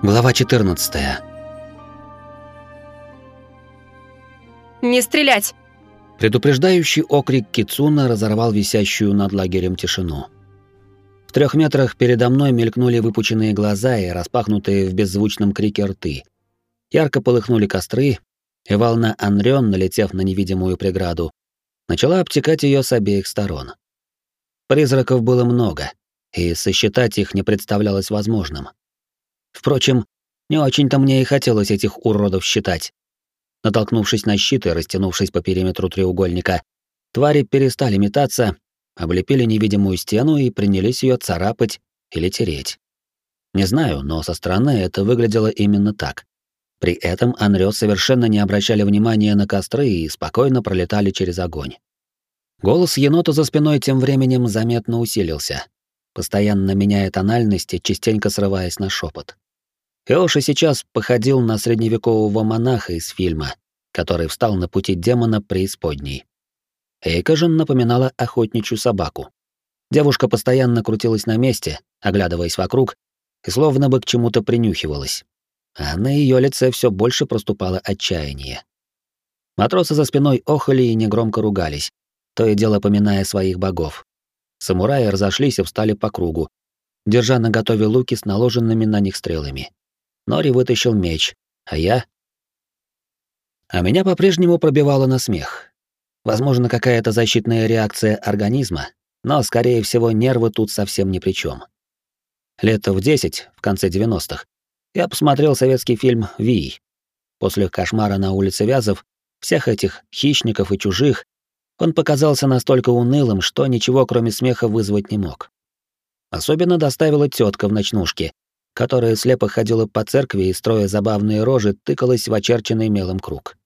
Глава 14. Не стрелять! Предупреждающий окрик Кицуна разорвал висящую над лагерем тишину. В трех метрах передо мной мелькнули выпученные глаза и распахнутые в беззвучном крике рты. Ярко полыхнули костры, и волна Анрён, налетев на невидимую преграду, начала обтекать ее с обеих сторон. Призраков было много, и сосчитать их не представлялось возможным. Впрочем, не очень-то мне и хотелось этих уродов считать. Натолкнувшись на щит и растянувшись по периметру треугольника, твари перестали метаться, облепили невидимую стену и принялись ее царапать или тереть. Не знаю, но со стороны это выглядело именно так. При этом Анрё совершенно не обращали внимания на костры и спокойно пролетали через огонь. Голос енота за спиной тем временем заметно усилился, постоянно меняя тональности, частенько срываясь на шепот. Элши сейчас походил на средневекового монаха из фильма, который встал на пути демона преисподней. Эйка же напоминала охотничью собаку. Девушка постоянно крутилась на месте, оглядываясь вокруг, и словно бы к чему-то принюхивалась. А на ее лице все больше проступало отчаяние. Матросы за спиной охали и негромко ругались, то и дело поминая своих богов. Самураи разошлись и встали по кругу, держа наготове луки с наложенными на них стрелами. Нори вытащил меч, а я... А меня по-прежнему пробивало на смех. Возможно, какая-то защитная реакция организма, но, скорее всего, нервы тут совсем ни при чем. Лет в 10, в конце 90-х, я посмотрел советский фильм «Вий». После кошмара на улице Вязов, всех этих хищников и чужих, он показался настолько унылым, что ничего кроме смеха вызвать не мог. Особенно доставила тетка в ночнушке, которая слепо ходила по церкви и, строя забавные рожи, тыкалась в очерченный мелом круг.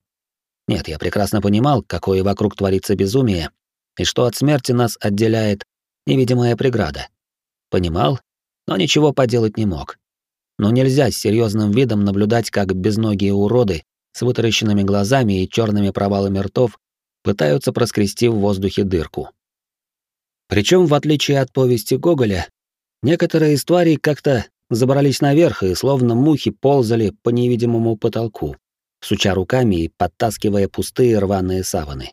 Нет, я прекрасно понимал, какое вокруг творится безумие, и что от смерти нас отделяет невидимая преграда. Понимал, но ничего поделать не мог. Но нельзя с серьезным видом наблюдать, как безногие уроды с вытаращенными глазами и черными провалами ртов пытаются проскрести в воздухе дырку. Причем, в отличие от повести Гоголя, некоторые из тварей как-то забрались наверх и словно мухи ползали по невидимому потолку, суча руками и подтаскивая пустые рваные саваны.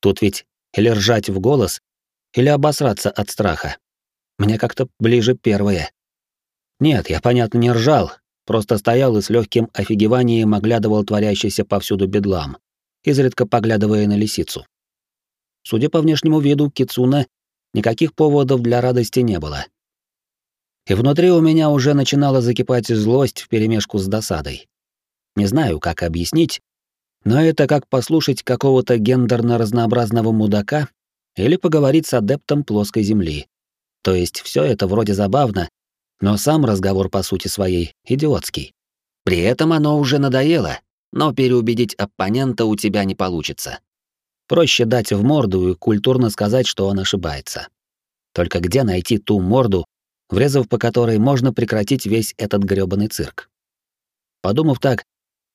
Тут ведь или ржать в голос, или обосраться от страха. Мне как-то ближе первое. Нет, я, понятно, не ржал, просто стоял и с легким офигеванием оглядывал творящийся повсюду бедлам, изредка поглядывая на лисицу. Судя по внешнему виду Кицуна, никаких поводов для радости не было и внутри у меня уже начинала закипать злость вперемешку с досадой. Не знаю, как объяснить, но это как послушать какого-то гендерно-разнообразного мудака или поговорить с адептом плоской земли. То есть все это вроде забавно, но сам разговор по сути своей идиотский. При этом оно уже надоело, но переубедить оппонента у тебя не получится. Проще дать в морду и культурно сказать, что он ошибается. Только где найти ту морду, врезав по которой можно прекратить весь этот грёбаный цирк. Подумав так,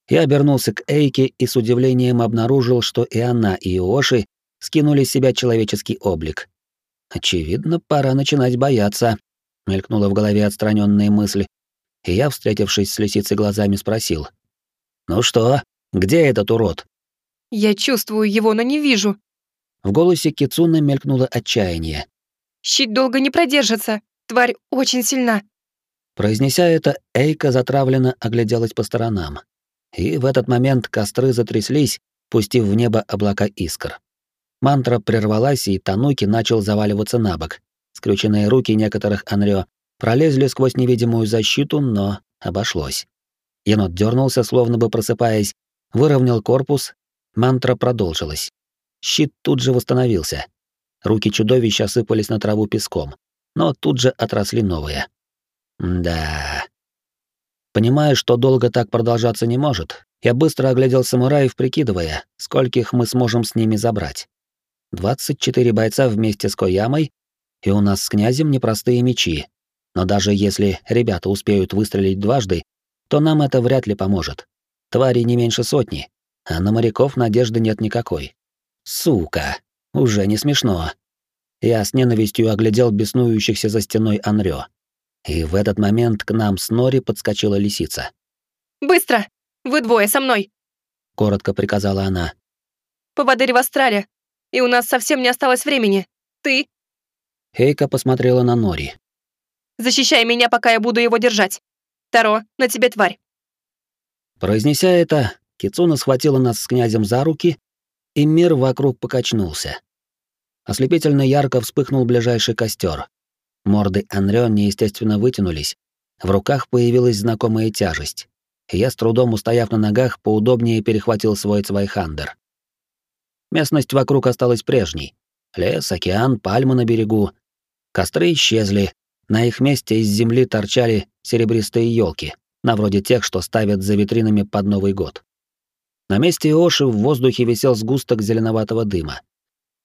я обернулся к Эйке и с удивлением обнаружил, что и она, и Иоши скинули с себя человеческий облик. Очевидно, пора начинать бояться, мелькнула в голове отстраненная мысль, и я, встретившись с лисицей глазами, спросил: "Ну что, где этот урод?" "Я чувствую его, но не вижу". В голосе Кицуны мелькнуло отчаяние. "Щит долго не продержится. Тварь очень сильна. Произнеся это, Эйка затравленно огляделась по сторонам. И в этот момент костры затряслись, пустив в небо облака искр. Мантра прервалась, и Тануки начал заваливаться на бок. Скрюченные руки некоторых Анрё пролезли сквозь невидимую защиту, но обошлось. Енот дернулся, словно бы просыпаясь, выровнял корпус, мантра продолжилась. Щит тут же восстановился. Руки чудовища осыпались на траву песком но тут же отросли новые. Да. Понимая, что долго так продолжаться не может, я быстро оглядел самураев, прикидывая, скольких мы сможем с ними забрать. 24 бойца вместе с Коямой, и у нас с князем непростые мечи. Но даже если ребята успеют выстрелить дважды, то нам это вряд ли поможет. Твари не меньше сотни, а на моряков надежды нет никакой. Сука, уже не смешно. Я с ненавистью оглядел беснующихся за стеной Анрё. И в этот момент к нам с Нори подскочила лисица. «Быстро! Вы двое со мной!» — коротко приказала она. «Поводырь в астрале, и у нас совсем не осталось времени. Ты...» Хейка посмотрела на Нори. «Защищай меня, пока я буду его держать. Таро, на тебе тварь!» Произнеся это, Кицуна схватила нас с князем за руки, и мир вокруг покачнулся. Ослепительно ярко вспыхнул ближайший костер. Морды Анрё неестественно вытянулись. В руках появилась знакомая тяжесть. Я, с трудом устояв на ногах, поудобнее перехватил свой цвайхандер. Местность вокруг осталась прежней. Лес, океан, пальмы на берегу. Костры исчезли. На их месте из земли торчали серебристые елки, на вроде тех, что ставят за витринами под Новый год. На месте Оши в воздухе висел сгусток зеленоватого дыма.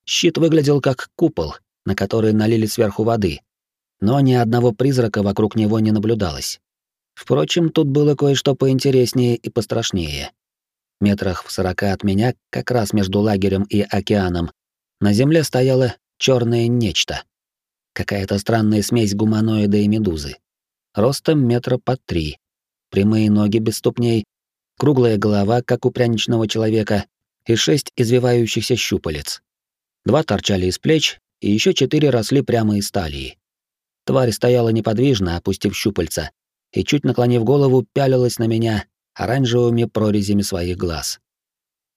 Щит выглядел как купол, на который налили сверху воды, но ни одного призрака вокруг него не наблюдалось. Впрочем, тут было кое-что поинтереснее и пострашнее. Метрах в сорока от меня, как раз между лагерем и океаном, на земле стояло черное нечто. Какая-то странная смесь гуманоида и медузы. Ростом метра по три. Прямые ноги без ступней, круглая голова, как у пряничного человека, и шесть извивающихся щупалец. Два торчали из плеч, и еще четыре росли прямо из талии. Тварь стояла неподвижно, опустив щупальца, и, чуть наклонив голову, пялилась на меня оранжевыми прорезями своих глаз.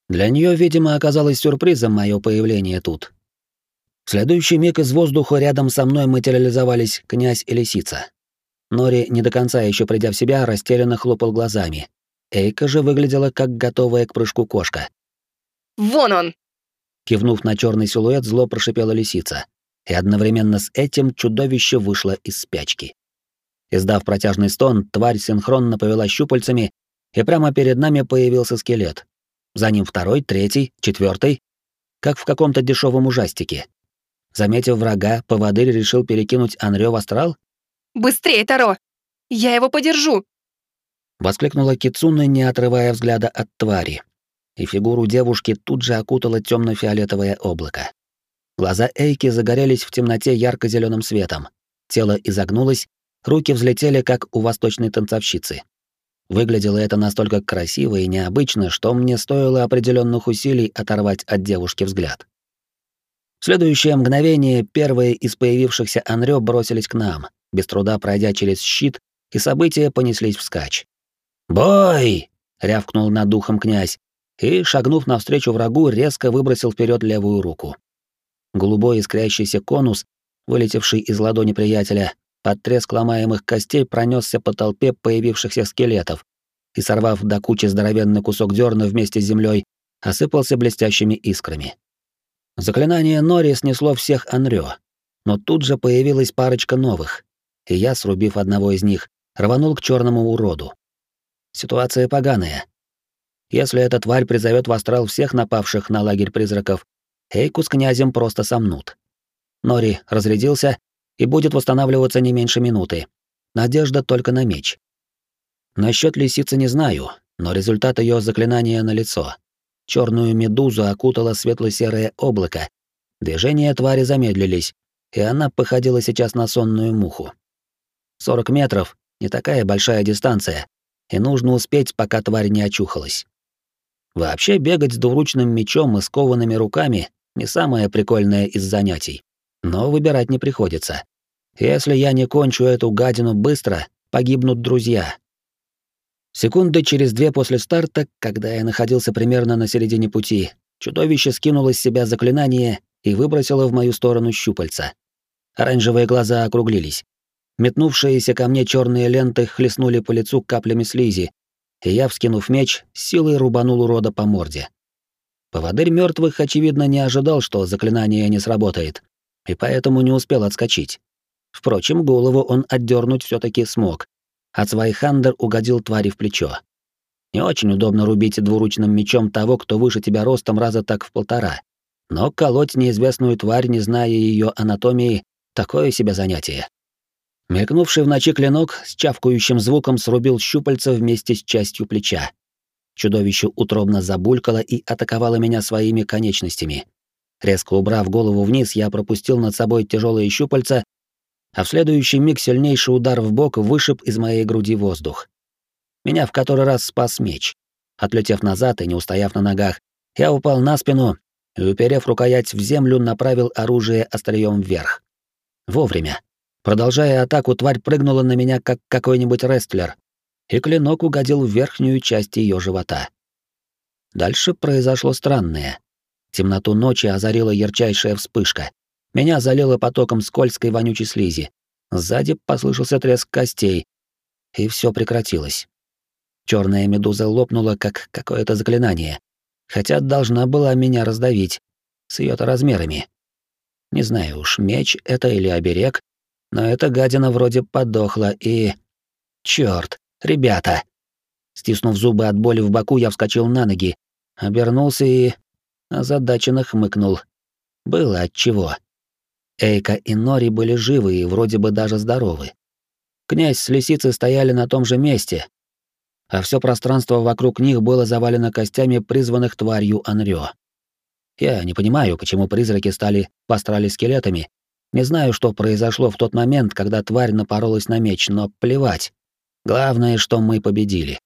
Для нее, видимо, оказалось сюрпризом мое появление тут. В следующий миг из воздуха рядом со мной материализовались князь и лисица. Нори, не до конца еще придя в себя, растерянно хлопал глазами, Эйка же выглядела как готовая к прыжку кошка. «Вон он!» Кивнув на черный силуэт, зло прошипела лисица. И одновременно с этим чудовище вышло из спячки. Издав протяжный стон, тварь синхронно повела щупальцами, и прямо перед нами появился скелет. За ним второй, третий, четвертый, как в каком-то дешевом ужастике. Заметив врага, поводырь решил перекинуть Анрё в астрал? «Быстрее, Таро! Я его подержу!» Воскликнула Кицуна, не отрывая взгляда от твари. И фигуру девушки тут же окутало темно фиолетовое облако. Глаза Эйки загорелись в темноте ярко зеленым светом. Тело изогнулось, руки взлетели, как у восточной танцовщицы. Выглядело это настолько красиво и необычно, что мне стоило определенных усилий оторвать от девушки взгляд. В следующее мгновение первые из появившихся Анрё бросились к нам, без труда пройдя через щит, и события понеслись вскачь. «Бой!» — рявкнул над духом князь и, шагнув навстречу врагу, резко выбросил вперед левую руку. Голубой искрящийся конус, вылетевший из ладони приятеля, под треск ломаемых костей пронесся по толпе появившихся скелетов и, сорвав до кучи здоровенный кусок дерна вместе с землей, осыпался блестящими искрами. Заклинание Нори снесло всех Анрё, но тут же появилась парочка новых, и я, срубив одного из них, рванул к черному уроду. Ситуация поганая. Если эта тварь призовет в астрал всех напавших на лагерь призраков, Эйку с князем просто сомнут. Нори разрядился и будет восстанавливаться не меньше минуты. Надежда только на меч. Насчет лисицы не знаю, но результат ее заклинания налицо. Черную медузу окутало светло-серое облако. Движения твари замедлились, и она походила сейчас на сонную муху. 40 метров — не такая большая дистанция, и нужно успеть, пока тварь не очухалась. Вообще бегать с двуручным мечом и скованными руками не самое прикольное из занятий, но выбирать не приходится. Если я не кончу эту гадину быстро, погибнут друзья. Секунды через две после старта, когда я находился примерно на середине пути, чудовище скинуло с себя заклинание и выбросило в мою сторону щупальца. Оранжевые глаза округлились. Метнувшиеся ко мне черные ленты хлестнули по лицу каплями слизи, и я, вскинув меч, силой рубанул урода по морде. Поводырь мертвых, очевидно, не ожидал, что заклинание не сработает, и поэтому не успел отскочить. Впрочем, голову он отдернуть все таки смог, а Цвайхандер угодил твари в плечо. Не очень удобно рубить двуручным мечом того, кто выше тебя ростом раза так в полтора. Но колоть неизвестную тварь, не зная ее анатомии, такое себе занятие. Мелькнувший в ночи клинок с чавкающим звуком срубил щупальца вместе с частью плеча. Чудовище утробно забулькало и атаковало меня своими конечностями. Резко убрав голову вниз, я пропустил над собой тяжелые щупальца а в следующий миг сильнейший удар в бок вышиб из моей груди воздух. Меня в который раз спас меч. Отлетев назад и не устояв на ногах, я упал на спину и, уперев рукоять в землю, направил оружие острием вверх. Вовремя. Продолжая атаку, тварь прыгнула на меня, как какой-нибудь рестлер, и клинок угодил в верхнюю часть ее живота. Дальше произошло странное. Темноту ночи озарила ярчайшая вспышка. Меня залило потоком скользкой вонючей слизи. Сзади послышался треск костей, и все прекратилось. Черная медуза лопнула, как какое-то заклинание, хотя должна была меня раздавить с ее-то размерами. Не знаю уж, меч это или оберег, но эта гадина вроде подохла и... Чёрт, ребята! Стиснув зубы от боли в боку, я вскочил на ноги, обернулся и... озадаченно хмыкнул. Было отчего. Эйка и Нори были живы и вроде бы даже здоровы. Князь с лисицей стояли на том же месте, а все пространство вокруг них было завалено костями призванных тварью Анрё. Я не понимаю, почему призраки стали пострали скелетами. Не знаю, что произошло в тот момент, когда тварь напоролась на меч, но плевать. Главное, что мы победили.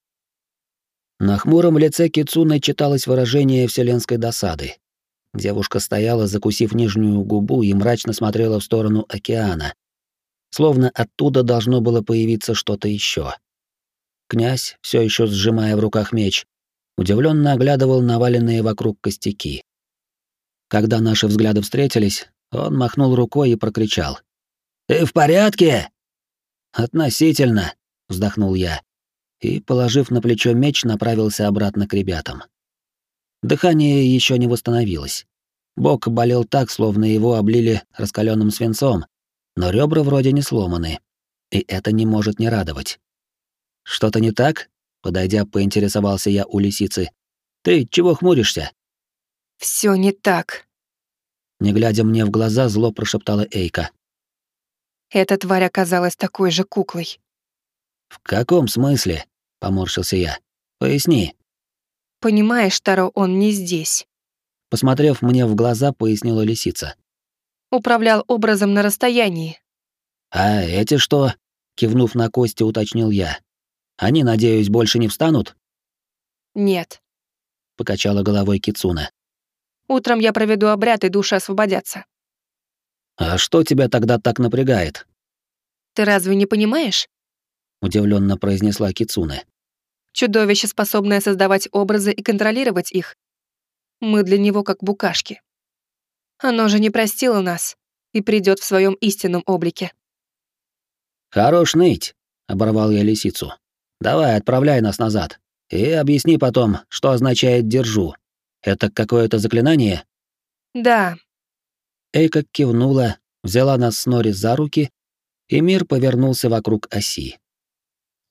На хмуром лице Кицуны читалось выражение вселенской досады. Девушка стояла, закусив нижнюю губу, и мрачно смотрела в сторону океана. Словно оттуда должно было появиться что-то еще. Князь, все еще сжимая в руках меч, удивленно оглядывал наваленные вокруг костяки. Когда наши взгляды встретились, он махнул рукой и прокричал. «Ты в порядке?» «Относительно», — вздохнул я, и, положив на плечо меч, направился обратно к ребятам. Дыхание еще не восстановилось. Бок болел так, словно его облили раскаленным свинцом, но ребра вроде не сломаны, и это не может не радовать. «Что-то не так?» — подойдя, поинтересовался я у лисицы. «Ты чего хмуришься?» Все не так. Не глядя мне в глаза, зло прошептала Эйка. Эта тварь оказалась такой же куклой. В каком смысле? Поморщился я. Поясни. Понимаешь, Таро, он не здесь. Посмотрев мне в глаза, пояснила лисица. Управлял образом на расстоянии. А эти что? Кивнув на кости, уточнил я. Они, надеюсь, больше не встанут? Нет. Покачала головой Кицуна. Утром я проведу обряд, и души освободятся. А что тебя тогда так напрягает? Ты разве не понимаешь? Удивленно произнесла Кицуне. Чудовище, способное создавать образы и контролировать их. Мы для него как букашки. Оно же не простило нас и придет в своем истинном облике. Хорош ныть, оборвал я лисицу. Давай, отправляй нас назад. И объясни потом, что означает «держу». Это какое-то заклинание? Да. Эйка кивнула, взяла нас с Нори за руки, и мир повернулся вокруг оси.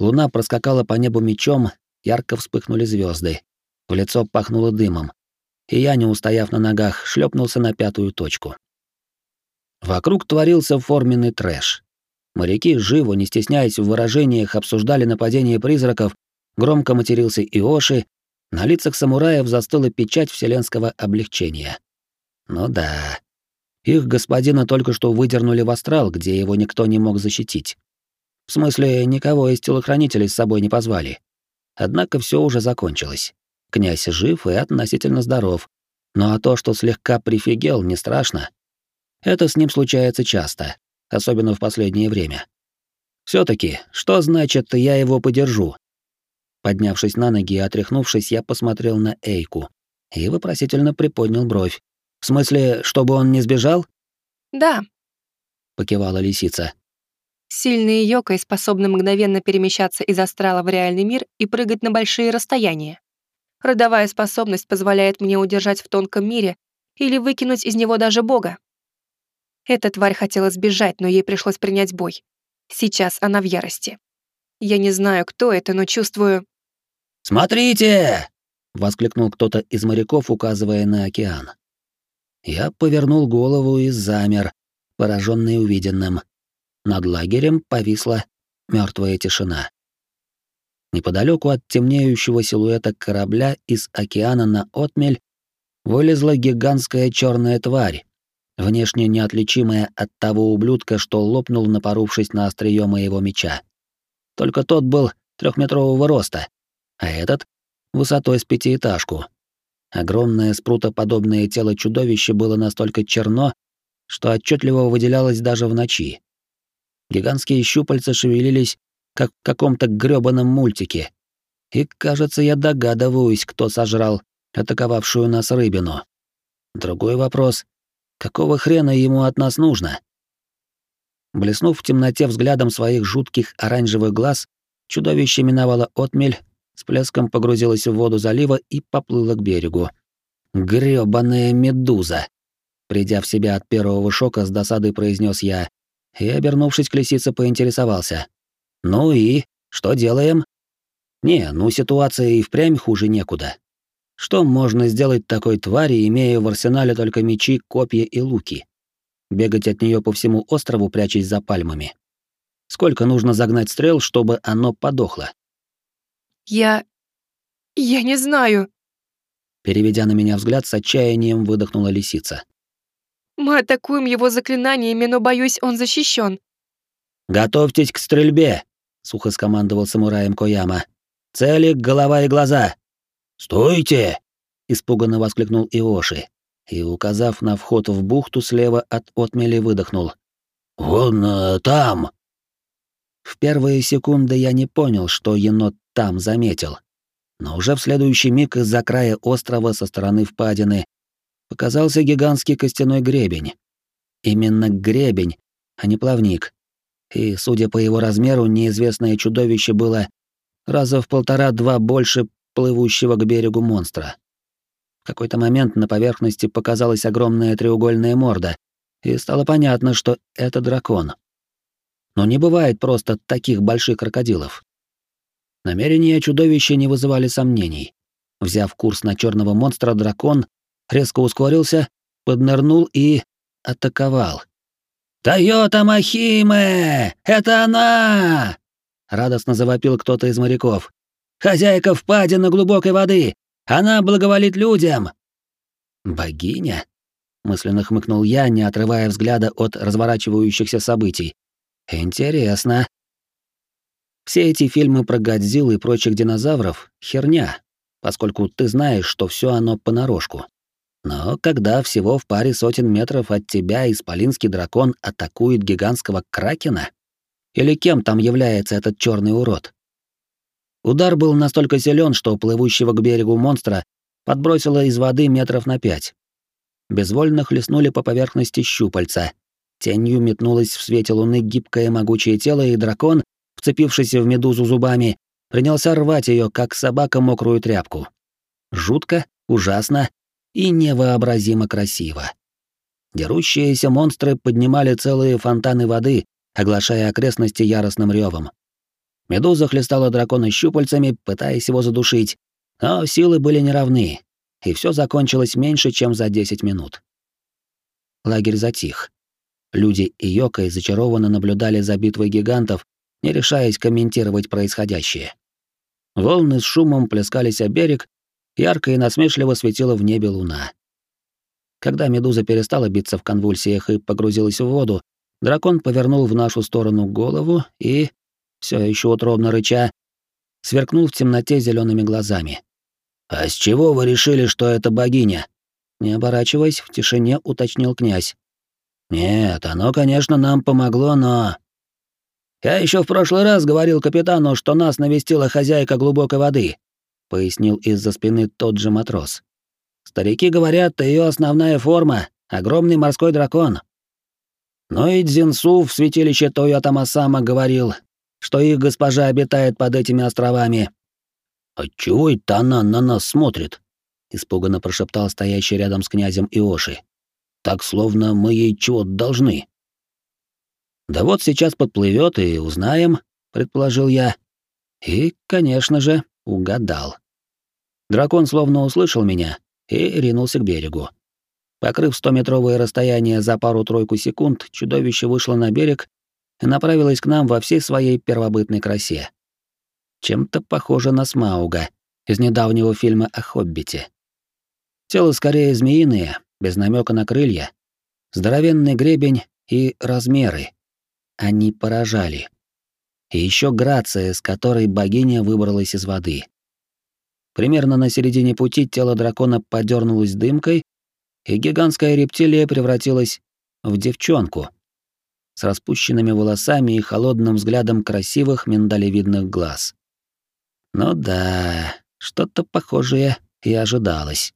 Луна проскакала по небу мечом, ярко вспыхнули звезды. В лицо пахнуло дымом. И я, не устояв на ногах, шлепнулся на пятую точку. Вокруг творился форменный трэш. Моряки, живо, не стесняясь в выражениях, обсуждали нападение призраков, громко матерился Иоши, на лицах самураев застыла печать вселенского облегчения. Ну да. Их господина только что выдернули в астрал, где его никто не мог защитить. В смысле, никого из телохранителей с собой не позвали. Однако все уже закончилось. Князь жив и относительно здоров. Ну а то, что слегка прифигел, не страшно. Это с ним случается часто, особенно в последнее время. все таки что значит «я его подержу»? Поднявшись на ноги и отряхнувшись, я посмотрел на Эйку и вопросительно приподнял бровь. «В смысле, чтобы он не сбежал?» «Да», — покивала лисица. «Сильные йокой способны мгновенно перемещаться из астрала в реальный мир и прыгать на большие расстояния. Родовая способность позволяет мне удержать в тонком мире или выкинуть из него даже бога. Эта тварь хотела сбежать, но ей пришлось принять бой. Сейчас она в ярости. Я не знаю, кто это, но чувствую... «Смотрите!» — воскликнул кто-то из моряков, указывая на океан. Я повернул голову и замер, пораженный увиденным. Над лагерем повисла мертвая тишина. Неподалеку от темнеющего силуэта корабля из океана на отмель вылезла гигантская черная тварь, внешне неотличимое от того ублюдка, что лопнул, напорувшись на острие моего меча. Только тот был трехметрового роста, а этот — высотой с пятиэтажку. Огромное спрутоподобное тело чудовища было настолько черно, что отчетливо выделялось даже в ночи. Гигантские щупальца шевелились, как в каком-то грёбаном мультике. И, кажется, я догадываюсь, кто сожрал атаковавшую нас рыбину. Другой вопрос — какого хрена ему от нас нужно? Блеснув в темноте взглядом своих жутких оранжевых глаз, чудовище миновало отмель, с плеском погрузилось в воду залива и поплыло к берегу. Грёбаная медуза! Придя в себя от первого шока, с досадой произнес я, и, обернувшись к лисице, поинтересовался. «Ну и? Что делаем?» «Не, ну ситуация и впрямь хуже некуда. Что можно сделать такой твари, имея в арсенале только мечи, копья и луки? Бегать от нее по всему острову, прячась за пальмами? Сколько нужно загнать стрел, чтобы оно подохло?» «Я... я не знаю», Переведя на меня взгляд, с отчаянием выдохнула лисица. Мы атакуем его заклинаниями, но, боюсь, он защищен. «Готовьтесь к стрельбе!» — сухо скомандовал самураем Кояма. «Цели — голова и глаза!» «Стойте!» — испуганно воскликнул Иоши и, указав на вход в бухту слева от отмели, выдохнул. «Вон э, там!» В первые секунды я не понял, что енот там заметил. Но уже в следующий миг из-за края острова со стороны впадины показался гигантский костяной гребень. Именно гребень, а не плавник. И, судя по его размеру, неизвестное чудовище было раза в полтора-два больше плывущего к берегу монстра. В какой-то момент на поверхности показалась огромная треугольная морда, и стало понятно, что это дракон. Но не бывает просто таких больших крокодилов. Намерения чудовища не вызывали сомнений. Взяв курс на черного монстра, дракон резко ускорился, поднырнул и атаковал. «Тойота Махиме! Это она!» — радостно завопил кто-то из моряков. «Хозяйка впадины глубокой воды! Она благоволит людям!» «Богиня?» — мысленно хмыкнул я, не отрывая взгляда от разворачивающихся событий. «Интересно». Все эти фильмы про Годзиллу и прочих динозавров — херня, поскольку ты знаешь, что все оно понарошку. Но когда всего в паре сотен метров от тебя исполинский дракон атакует гигантского кракена? Или кем там является этот черный урод? Удар был настолько силен, что плывущего к берегу монстра подбросило из воды метров на пять. Безвольно хлестнули по поверхности щупальца. Тенью метнулось в свете луны гибкое могучее тело, и дракон, вцепившийся в медузу зубами, принялся рвать ее, как собака мокрую тряпку. Жутко, ужасно и невообразимо красиво. Дерущиеся монстры поднимали целые фонтаны воды, оглашая окрестности яростным ревом. Медуза хлестала дракона щупальцами, пытаясь его задушить, но силы были неравны, и все закончилось меньше, чем за 10 минут. Лагерь затих. Люди и Йокой зачарованно наблюдали за битвой гигантов, не решаясь комментировать происходящее. Волны с шумом плескались о берег, ярко и насмешливо светила в небе луна. Когда медуза перестала биться в конвульсиях и погрузилась в воду, дракон повернул в нашу сторону голову и, все еще утробно рыча, сверкнул в темноте зелеными глазами. «А с чего вы решили, что это богиня?» Не оборачиваясь, в тишине уточнил князь. «Нет, оно, конечно, нам помогло, но...» «Я еще в прошлый раз говорил капитану, что нас навестила хозяйка глубокой воды пояснил из-за спины тот же матрос. Старики говорят, ее основная форма — огромный морской дракон. Но и Дзинсу в святилище Тойота Масама говорил, что их госпожа обитает под этими островами. «Отчего это она на нас смотрит?» — испуганно прошептал стоящий рядом с князем Иоши. «Так, словно мы ей чего должны». «Да вот сейчас подплывет и узнаем», — предположил я. И, конечно же, угадал. Дракон словно услышал меня и ринулся к берегу. Покрыв стометровое расстояние за пару-тройку секунд, чудовище вышло на берег и направилось к нам во всей своей первобытной красе. Чем-то похоже на Смауга из недавнего фильма о Хоббите. Тело скорее змеиное, без намека на крылья. Здоровенный гребень и размеры. Они поражали. И еще грация, с которой богиня выбралась из воды. Примерно на середине пути тело дракона подернулось дымкой, и гигантская рептилия превратилась в девчонку с распущенными волосами и холодным взглядом красивых миндалевидных глаз. Ну да, что-то похожее и ожидалось.